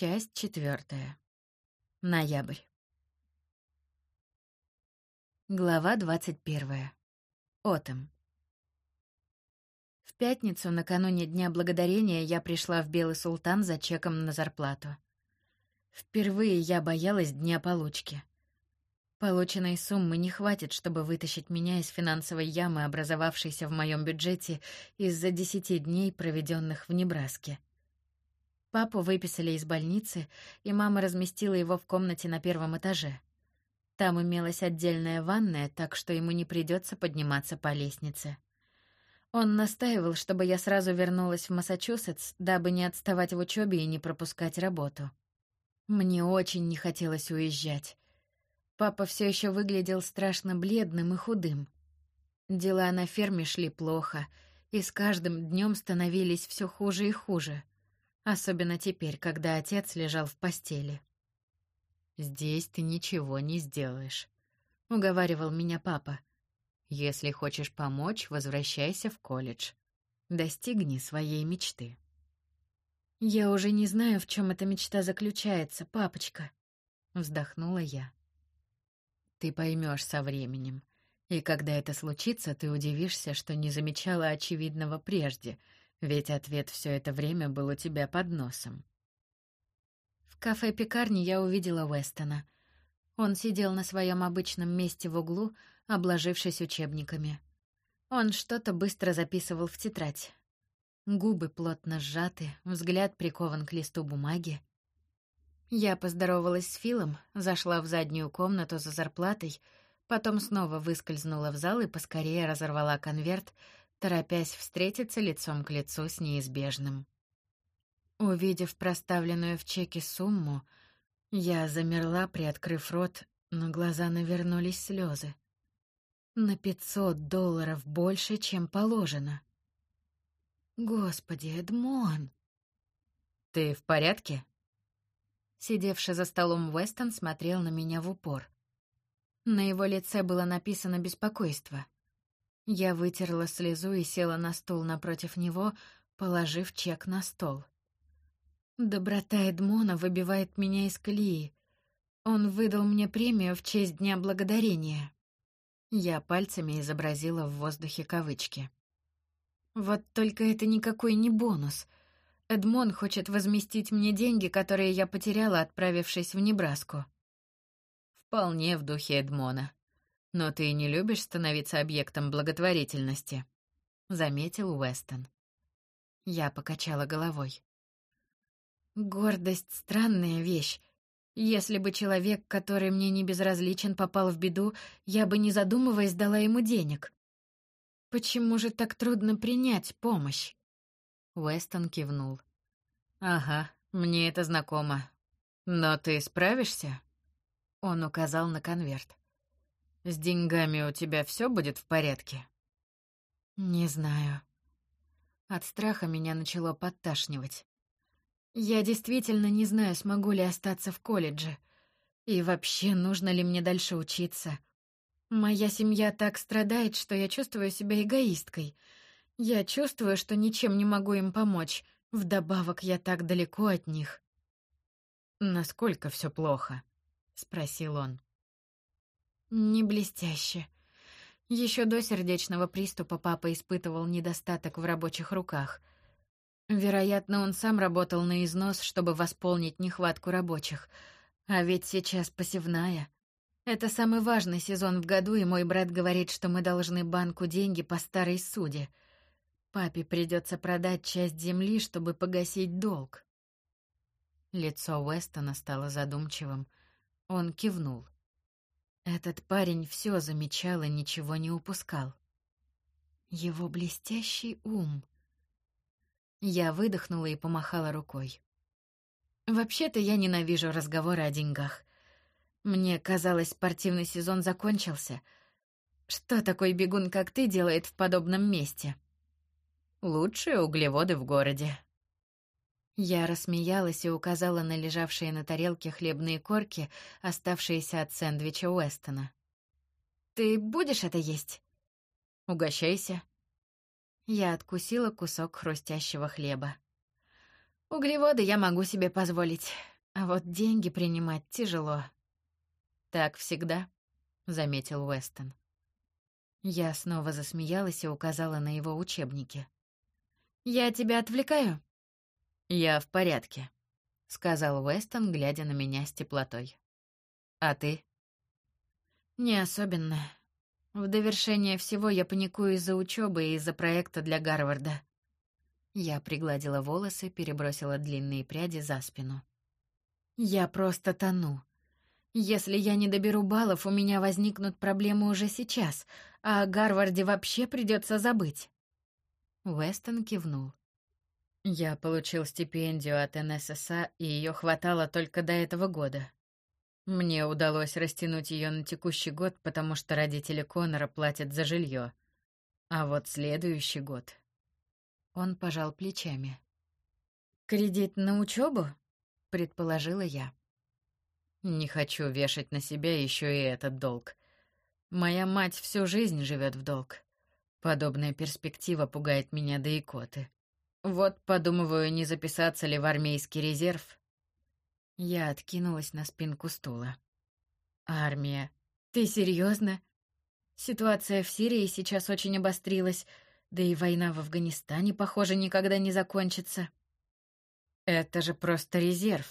Часть четвертая. Ноябрь. Глава двадцать первая. Отом. В пятницу, накануне Дня Благодарения, я пришла в Белый Султан за чеком на зарплату. Впервые я боялась дня получки. Полученной суммы не хватит, чтобы вытащить меня из финансовой ямы, образовавшейся в моем бюджете из-за десяти дней, проведенных в Небраске. Папу выписали из больницы, и мама разместила его в комнате на первом этаже. Там имелась отдельная ванная, так что ему не придется подниматься по лестнице. Он настаивал, чтобы я сразу вернулась в Массачусетс, дабы не отставать в учебе и не пропускать работу. Мне очень не хотелось уезжать. Папа все еще выглядел страшно бледным и худым. Дела на ферме шли плохо, и с каждым днем становились все хуже и хуже особенно теперь, когда отец лежал в постели. Здесь ты ничего не сделаешь, уговаривал меня папа. Если хочешь помочь, возвращайся в колледж. Достигни своей мечты. Я уже не знаю, в чем эта мечта заключается, папочка, вздохнула я. Ты поймешь со временем. И когда это случится, ты удивишься, что не замечала очевидного прежде — ведь ответ все это время был у тебя под носом. В кафе-пекарне я увидела Уэстона. Он сидел на своем обычном месте в углу, обложившись учебниками. Он что-то быстро записывал в тетрадь. Губы плотно сжаты, взгляд прикован к листу бумаги. Я поздоровалась с Филом, зашла в заднюю комнату за зарплатой, потом снова выскользнула в зал и поскорее разорвала конверт, торопясь встретиться лицом к лицу с неизбежным. Увидев проставленную в чеке сумму, я замерла, приоткрыв рот, но глаза навернулись слезы. На пятьсот долларов больше, чем положено. Господи, Эдмон! Ты в порядке? Сидевший за столом Уэстон смотрел на меня в упор. На его лице было написано беспокойство — я вытерла слезу и села на стул напротив него, положив чек на стол. Доброта Эдмона выбивает меня из колеи. Он выдал мне премию в честь Дня Благодарения. Я пальцами изобразила в воздухе кавычки. Вот только это никакой не бонус. Эдмон хочет возместить мне деньги, которые я потеряла, отправившись в Небраску. Вполне в духе Эдмона. Но ты не любишь становиться объектом благотворительности, заметил Уэстон. Я покачала головой. Гордость странная вещь. Если бы человек, который мне не безразличен, попал в беду, я бы не задумываясь дала ему денег. Почему же так трудно принять помощь? Уэстон кивнул. Ага, мне это знакомо. Но ты справишься? Он указал на конверт. С деньгами у тебя все будет в порядке? Не знаю. От страха меня начало подташнивать. Я действительно не знаю, смогу ли остаться в колледже. И вообще, нужно ли мне дальше учиться. Моя семья так страдает, что я чувствую себя эгоисткой. Я чувствую, что ничем не могу им помочь. Вдобавок, я так далеко от них. «Насколько все плохо?» — спросил он. Не блестяще. Еще до сердечного приступа папа испытывал недостаток в рабочих руках. Вероятно, он сам работал на износ, чтобы восполнить нехватку рабочих. А ведь сейчас посевная. Это самый важный сезон в году, и мой брат говорит, что мы должны банку деньги по старой суде. Папе придется продать часть земли, чтобы погасить долг. Лицо Уэстона стало задумчивым. Он кивнул. Этот парень все замечал и ничего не упускал. Его блестящий ум. Я выдохнула и помахала рукой. Вообще-то я ненавижу разговоры о деньгах. Мне казалось, спортивный сезон закончился. Что такой бегун, как ты, делает в подобном месте? Лучшие углеводы в городе, я рассмеялась и указала на лежавшие на тарелке хлебные корки, оставшиеся от сэндвича Уэстона. «Ты будешь это есть?» «Угощайся». Я откусила кусок хрустящего хлеба. Углеводы я могу себе позволить, а вот деньги принимать тяжело. Так всегда, заметил Уэстон. Я снова засмеялась и указала на его учебники. Я тебя отвлекаю? Я в порядке, сказал Уэстон, глядя на меня с теплотой. А ты? Не особенно. В довершение всего я паникую из-за учебы и из-за проекта для Гарварда. Я пригладила волосы, перебросила длинные пряди за спину. Я просто тону. Если я не доберу баллов, у меня возникнут проблемы уже сейчас, а о Гарварде вообще придется забыть. Уэстон кивнул. Я получил стипендию от НССА, и ее хватало только до этого года. Мне удалось растянуть ее на текущий год, потому что родители Конора платят за жилье. А вот следующий год... Он пожал плечами. «Кредит на учебу?» — предположила я. «Не хочу вешать на себя еще и этот долг. Моя мать всю жизнь живет в долг. Подобная перспектива пугает меня до икоты. Вот подумываю, не записаться ли в армейский резерв. Я откинулась на спинку стула. Армия. Ты серьезно? Ситуация в Сирии сейчас очень обострилась, да и война в Афганистане, похоже, никогда не закончится. Это же просто резерв,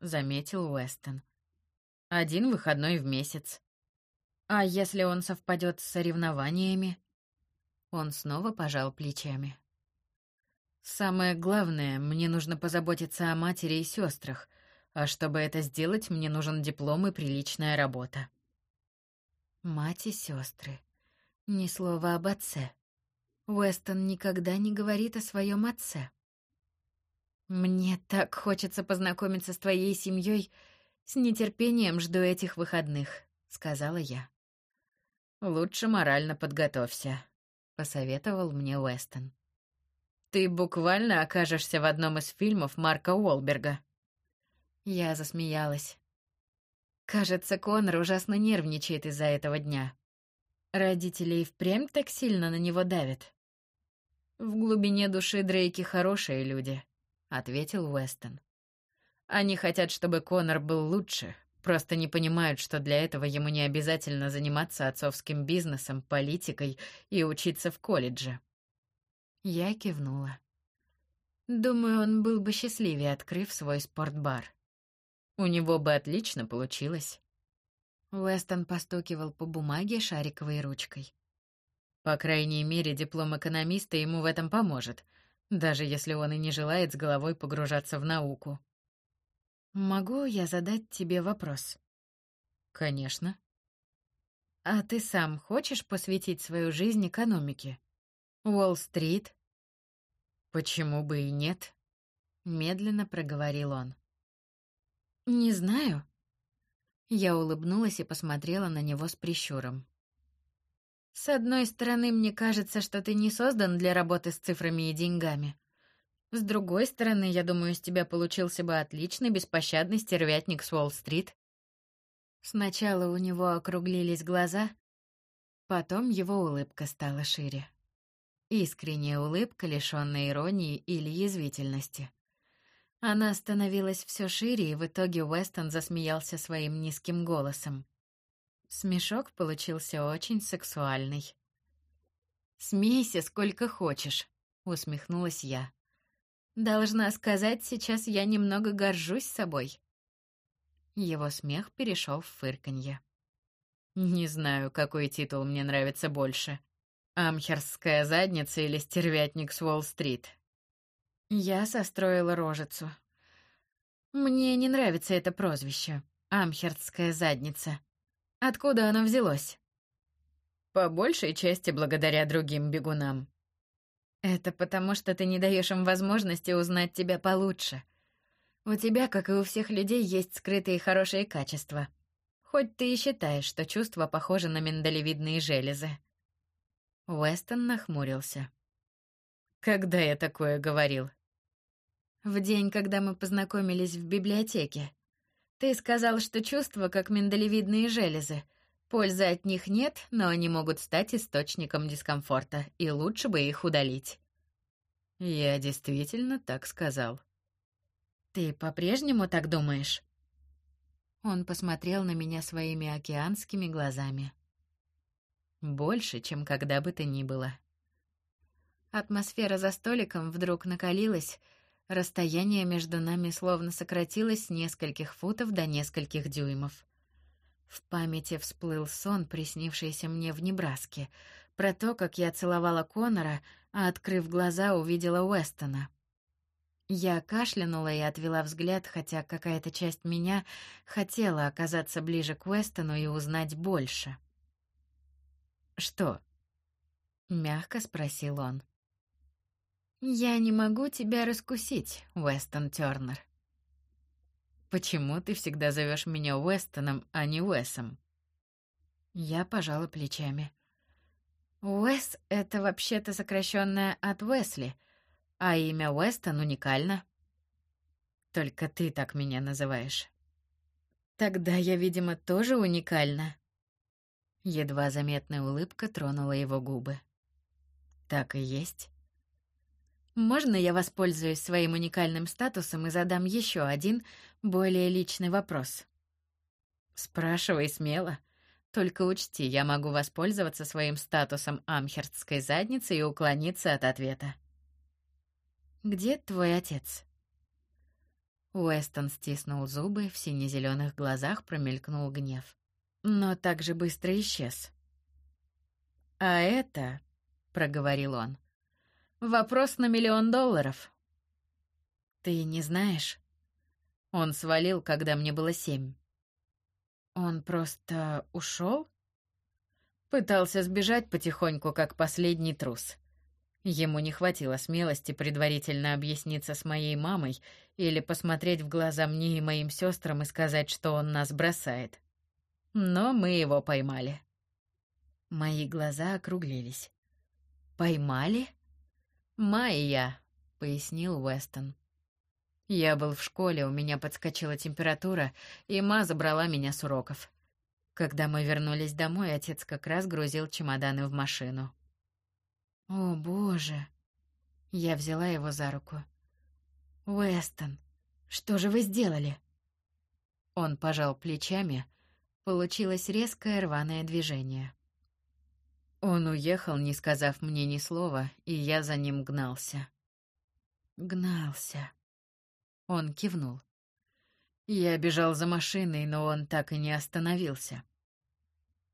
заметил Уэстон. Один выходной в месяц. А если он совпадет с соревнованиями? Он снова пожал плечами. Самое главное, мне нужно позаботиться о матери и сестрах, а чтобы это сделать, мне нужен диплом и приличная работа. Мать и сестры. Ни слова об отце. Уэстон никогда не говорит о своем отце. Мне так хочется познакомиться с твоей семьей. С нетерпением жду этих выходных, сказала я. Лучше морально подготовься, посоветовал мне Уэстон. Ты буквально окажешься в одном из фильмов Марка Уолберга. Я засмеялась. Кажется, Конор ужасно нервничает из-за этого дня. Родители и впрямь так сильно на него давят. В глубине души Дрейки хорошие люди, ответил Уэстон. Они хотят, чтобы Конор был лучше, Просто не понимают, что для этого ему не обязательно заниматься отцовским бизнесом, политикой и учиться в колледже. Я кивнула. Думаю, он был бы счастливее, открыв свой спортбар. У него бы отлично получилось. Уэстон постукивал по бумаге шариковой ручкой. По крайней мере, диплом экономиста ему в этом поможет, даже если он и не желает с головой погружаться в науку. Могу я задать тебе вопрос? Конечно. А ты сам хочешь посвятить свою жизнь экономике? Уолл-стрит? Почему бы и нет? Медленно проговорил он. Не знаю. Я улыбнулась и посмотрела на него с прищуром. С одной стороны, мне кажется, что ты не создан для работы с цифрами и деньгами. С другой стороны, я думаю, из тебя получился бы отличный беспощадный стервятник с Уолл-стрит. Сначала у него округлились глаза, потом его улыбка стала шире. Искренняя улыбка, лишённая иронии или язвительности. Она становилась все шире, и в итоге Уэстон засмеялся своим низким голосом. Смешок получился очень сексуальный. «Смейся сколько хочешь», — усмехнулась я. Должна сказать, сейчас я немного горжусь собой. Его смех перешел в фырканье. Не знаю, какой титул мне нравится больше. Амхерская задница или стервятник с Уолл-стрит. Я состроила рожицу. Мне не нравится это прозвище. Амхерстская задница. Откуда оно взялось? По большей части благодаря другим бегунам. Это потому, что ты не даешь им возможности узнать тебя получше. У тебя, как и у всех людей, есть скрытые хорошие качества. Хоть ты и считаешь, что чувства похожи на миндалевидные железы. Уэстон нахмурился. Когда я такое говорил? В день, когда мы познакомились в библиотеке. Ты сказал, что чувства как миндалевидные железы, Пользы от них нет, но они могут стать источником дискомфорта, и лучше бы их удалить. Я действительно так сказал. Ты по-прежнему так думаешь? Он посмотрел на меня своими океанскими глазами. Больше, чем когда бы то ни было. Атмосфера за столиком вдруг накалилась, расстояние между нами словно сократилось с нескольких футов до нескольких дюймов. В памяти всплыл сон, приснившийся мне в Небраске, про то, как я целовала Конора, а открыв глаза, увидела Уэстона. Я кашлянула и отвела взгляд, хотя какая-то часть меня хотела оказаться ближе к Уэстону и узнать больше. «Что?» — мягко спросил он. «Я не могу тебя раскусить, Уэстон Тёрнер». «Почему ты всегда зовешь меня Уэстоном, а не Уэсом?» Я пожала плечами. «Уэс — это вообще-то сокращенное от Уэсли», а имя Уэстон уникально. Только ты так меня называешь. Тогда я, видимо, тоже уникальна. Едва заметная улыбка тронула его губы. Так и есть. Можно я воспользуюсь своим уникальным статусом и задам еще один, более личный вопрос? Спрашивай смело. Только учти, я могу воспользоваться своим статусом амхерстской задницы и уклониться от ответа. Где твой отец?» Уэстон стиснул зубы, в сине-зеленых глазах промелькнул гнев. Но так же быстро исчез. «А это...» — проговорил он. «Вопрос на миллион долларов». «Ты не знаешь?» Он свалил, когда мне было семь. «Он просто ушел?» Пытался сбежать потихоньку, как последний трус. Ему не хватило смелости предварительно объясниться с моей мамой или посмотреть в глаза мне и моим сестрам и сказать, что он нас бросает. Но мы его поймали. Мои глаза округлились. «Поймали?» «Майя», — пояснил Уэстон. Я был в школе, у меня подскочила температура, и ма забрала меня с уроков. Когда мы вернулись домой, отец как раз грузил чемоданы в машину. О, боже. Я взяла его за руку. Уэстон, что же вы сделали? Он пожал плечами. Получилось резкое рваное движение. Он уехал, не сказав мне ни слова, и я за ним гнался. Гнался. Он кивнул. Я бежал за машиной, но он так и не остановился.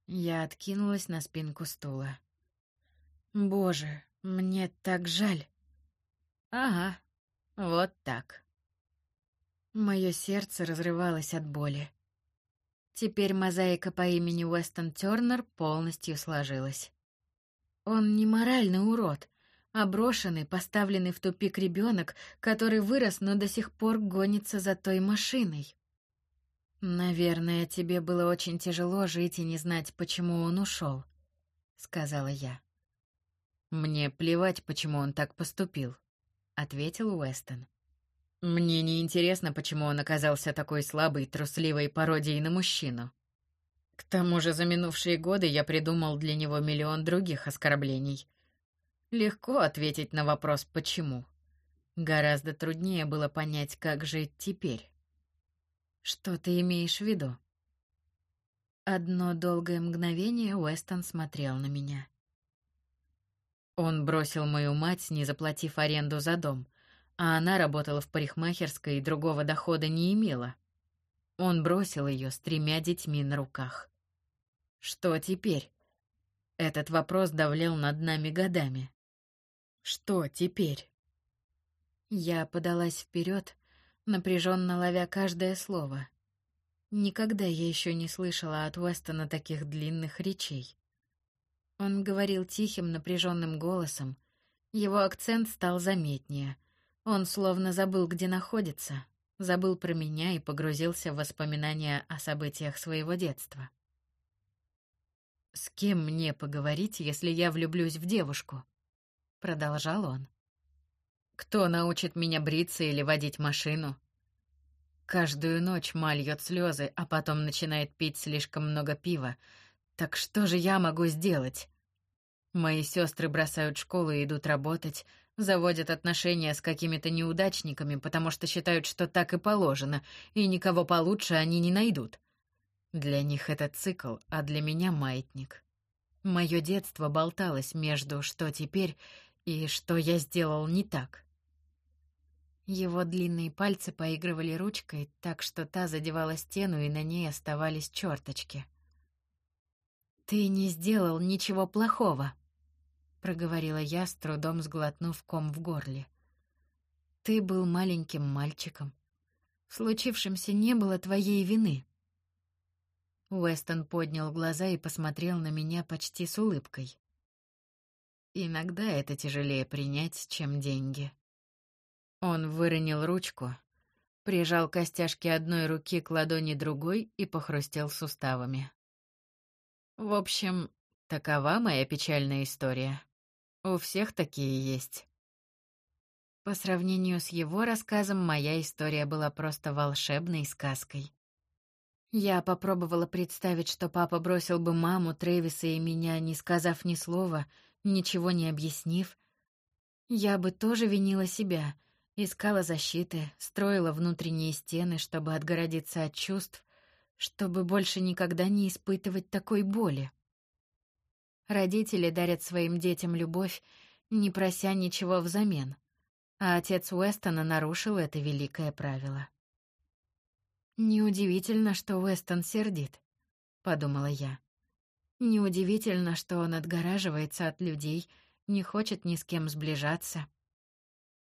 Я откинулась на спинку стула. Боже, мне так жаль. Ага, вот так. Мое сердце разрывалось от боли. Теперь мозаика по имени Уэстон Тёрнер полностью сложилась. Он не моральный урод, а брошенный, поставленный в тупик ребенок, который вырос, но до сих пор гонится за той машиной. Наверное, тебе было очень тяжело жить и не знать, почему он ушел, сказала я. Мне плевать, почему он так поступил, ответил Уэстон. Мне не интересно, почему он оказался такой слабой, трусливой пародией на мужчину. К тому же за минувшие годы я придумал для него миллион других оскорблений. Легко ответить на вопрос «почему?». Гораздо труднее было понять, как жить теперь. Что ты имеешь в виду? Одно долгое мгновение Уэстон смотрел на меня. Он бросил мою мать, не заплатив аренду за дом, а она работала в парикмахерской и другого дохода не имела. Он бросил ее с тремя детьми на руках. Что теперь? Этот вопрос давлел над нами годами. Что теперь? Я подалась вперед, напряженно ловя каждое слово. Никогда я еще не слышала от Уэстона таких длинных речей. Он говорил тихим, напряженным голосом. Его акцент стал заметнее. Он словно забыл, где находится, забыл про меня и погрузился в воспоминания о событиях своего детства. С кем мне поговорить, если я влюблюсь в девушку? продолжал он. Кто научит меня бриться или водить машину? Каждую ночь Ма льет слезы, а потом начинает пить слишком много пива, так что же я могу сделать? Мои сестры бросают школу и идут работать, заводят отношения с какими-то неудачниками, потому что считают, что так и положено, и никого получше они не найдут. Для них это цикл, а для меня маятник. Мое детство болталось между «что теперь» и «что я сделал не так». Его длинные пальцы поигрывали ручкой, так что та задевала стену, и на ней оставались черточки. «Ты не сделал ничего плохого», — проговорила я, с трудом сглотнув ком в горле. «Ты был маленьким мальчиком. В случившемся не было твоей вины». Уэстон поднял глаза и посмотрел на меня почти с улыбкой. «Иногда это тяжелее принять, чем деньги». Он выронил ручку, прижал костяшки одной руки к ладони другой и похрустел суставами. В общем, такова моя печальная история. У всех такие есть. По сравнению с его рассказом, моя история была просто волшебной сказкой. Я попробовала представить, что папа бросил бы маму, Трэвиса и меня, не сказав ни слова, ничего не объяснив. Я бы тоже винила себя — Искала защиты, строила внутренние стены, чтобы отгородиться от чувств, чтобы больше никогда не испытывать такой боли. Родители дарят своим детям любовь, не прося ничего взамен, а отец Уэстона нарушил это великое правило. «Неудивительно, что Уэстон сердит», — подумала я. «Неудивительно, что он отгораживается от людей, не хочет ни с кем сближаться».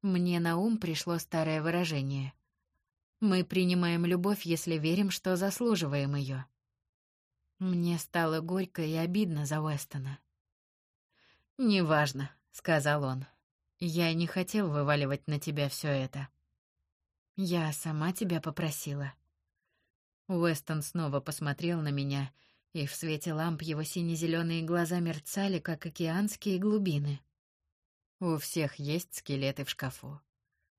Мне на ум пришло старое выражение. Мы принимаем любовь, если верим, что заслуживаем ее. Мне стало горько и обидно за Уэстона. «Неважно», — сказал он. «Я не хотел вываливать на тебя все это». «Я сама тебя попросила». Уэстон снова посмотрел на меня, и в свете ламп его сине-зеленые глаза мерцали, как океанские глубины. У всех есть скелеты в шкафу.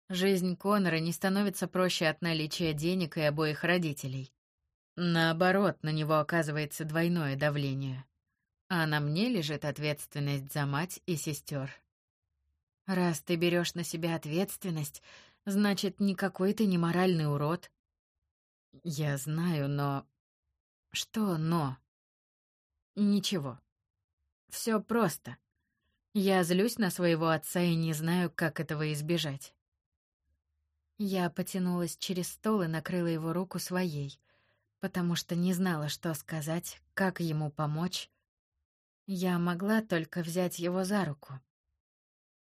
Жизнь Конора не становится проще от наличия денег и обоих родителей. Наоборот, на него оказывается двойное давление. А на мне лежит ответственность за мать и сестер. Раз ты берешь на себя ответственность, значит, никакой ты не моральный урод. Я знаю, но... Что «но»? Ничего. Все просто. Я злюсь на своего отца и не знаю, как этого избежать. Я потянулась через стол и накрыла его руку своей, потому что не знала, что сказать, как ему помочь. Я могла только взять его за руку.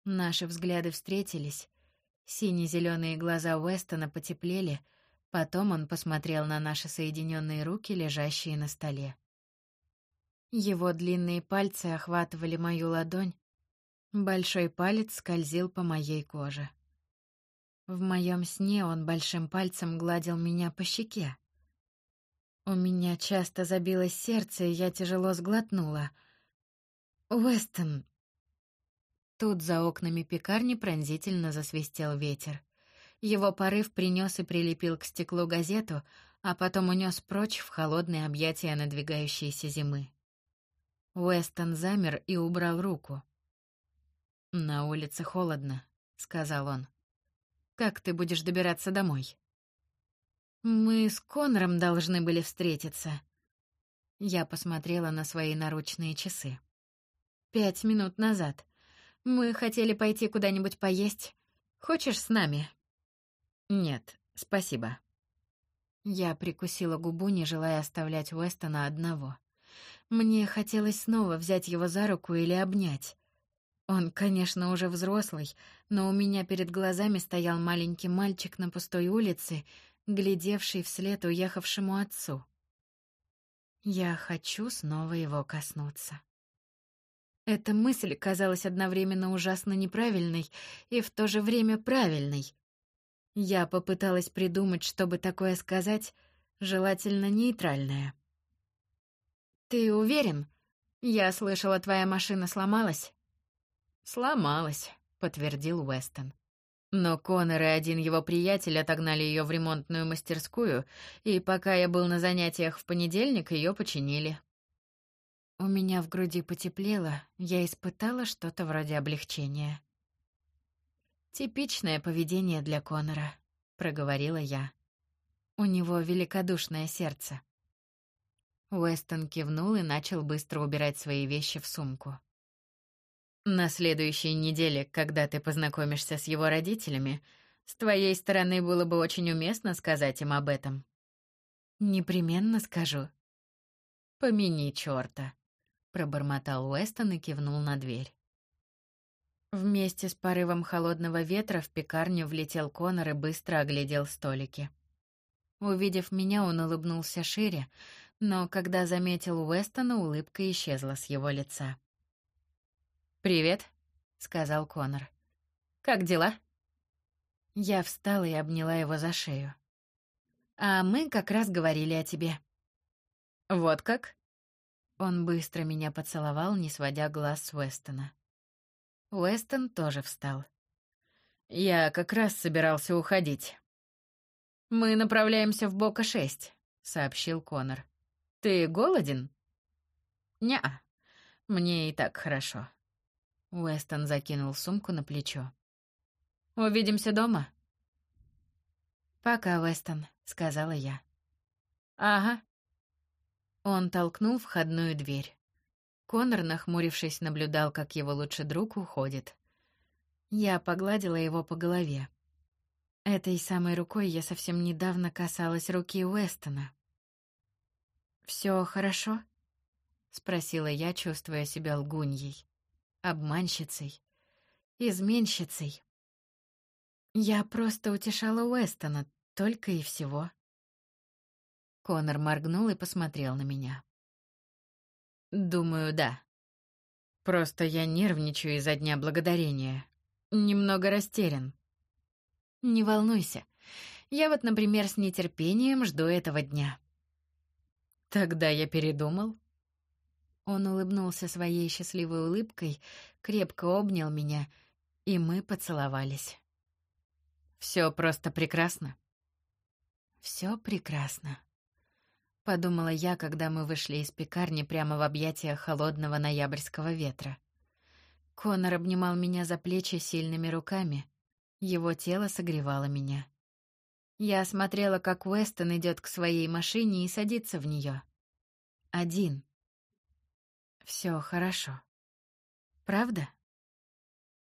Наши взгляды встретились. Сине-зеленые глаза Уэстона потеплели, потом он посмотрел на наши соединенные руки, лежащие на столе. Его длинные пальцы охватывали мою ладонь, Большой палец скользил по моей коже. В моем сне он большим пальцем гладил меня по щеке. У меня часто забилось сердце, и я тяжело сглотнула. «Уэстон!» Тут за окнами пекарни пронзительно засвистел ветер. Его порыв принес и прилепил к стеклу газету, а потом унес прочь в холодные объятия надвигающейся зимы. Уэстон замер и убрал руку. «На улице холодно», — сказал он. «Как ты будешь добираться домой?» «Мы с Конором должны были встретиться». Я посмотрела на свои наручные часы. «Пять минут назад. Мы хотели пойти куда-нибудь поесть. Хочешь с нами?» «Нет, спасибо». Я прикусила губу, не желая оставлять Уэстона одного. Мне хотелось снова взять его за руку или обнять. Он, конечно, уже взрослый, но у меня перед глазами стоял маленький мальчик на пустой улице, глядевший вслед уехавшему отцу. Я хочу снова его коснуться. Эта мысль казалась одновременно ужасно неправильной и в то же время правильной. Я попыталась придумать, чтобы такое сказать, желательно нейтральное. «Ты уверен? Я слышала, твоя машина сломалась?» «Сломалась», — подтвердил Уэстон. Но Конор и один его приятель отогнали ее в ремонтную мастерскую, и пока я был на занятиях в понедельник, ее починили. У меня в груди потеплело, я испытала что-то вроде облегчения. Типичное поведение для Конора, проговорила я. У него великодушное сердце. Уэстон кивнул и начал быстро убирать свои вещи в сумку. На следующей неделе, когда ты познакомишься с его родителями, с твоей стороны было бы очень уместно сказать им об этом. Непременно скажу. Помяни чёрта, пробормотал Уэстон и кивнул на дверь. Вместе с порывом холодного ветра в пекарню влетел Конор и быстро оглядел столики. Увидев меня, он улыбнулся шире, но когда заметил Уэстона, улыбка исчезла с его лица. «Привет», — сказал Конор. «Как дела?» Я встала и обняла его за шею. «А мы как раз говорили о тебе». «Вот как?» Он быстро меня поцеловал, не сводя глаз с Уэстона. Уэстон тоже встал. «Я как раз собирался уходить». «Мы направляемся в Бока-6», — сообщил Конор. «Ты голоден?» «Не-а. Мне и так хорошо». Уэстон закинул сумку на плечо. «Увидимся дома?» «Пока, Уэстон», — сказала я. «Ага». Он толкнул входную дверь. Конор, нахмурившись, наблюдал, как его лучший друг уходит. Я погладила его по голове. Этой самой рукой я совсем недавно касалась руки Уэстона. Все хорошо?» — спросила я, чувствуя себя лгуньей, обманщицей, изменщицей. Я просто утешала Уэстона, только и всего. Конор моргнул и посмотрел на меня. Думаю, да. Просто я нервничаю из-за дня благодарения. Немного растерян. Не волнуйся. Я вот, например, с нетерпением жду этого дня. Тогда я передумал. Он улыбнулся своей счастливой улыбкой, крепко обнял меня, и мы поцеловались. Все просто прекрасно. Все прекрасно подумала я, когда мы вышли из пекарни прямо в объятия холодного ноябрьского ветра. Конор обнимал меня за плечи сильными руками. Его тело согревало меня. Я смотрела, как Уэстон идет к своей машине и садится в нее. Один. Все хорошо. Правда?